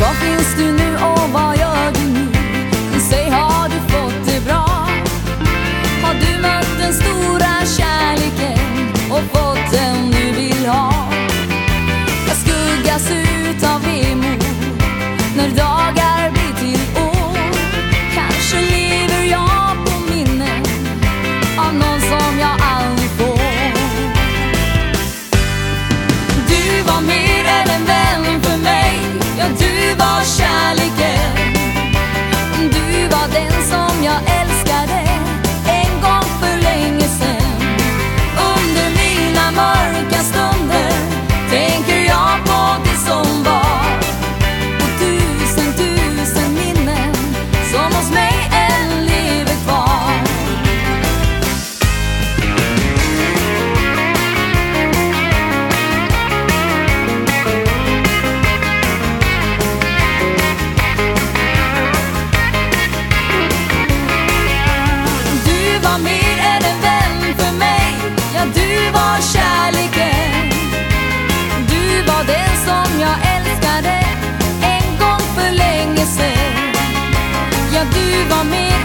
Vad finns du nu? rocha ja, du var med.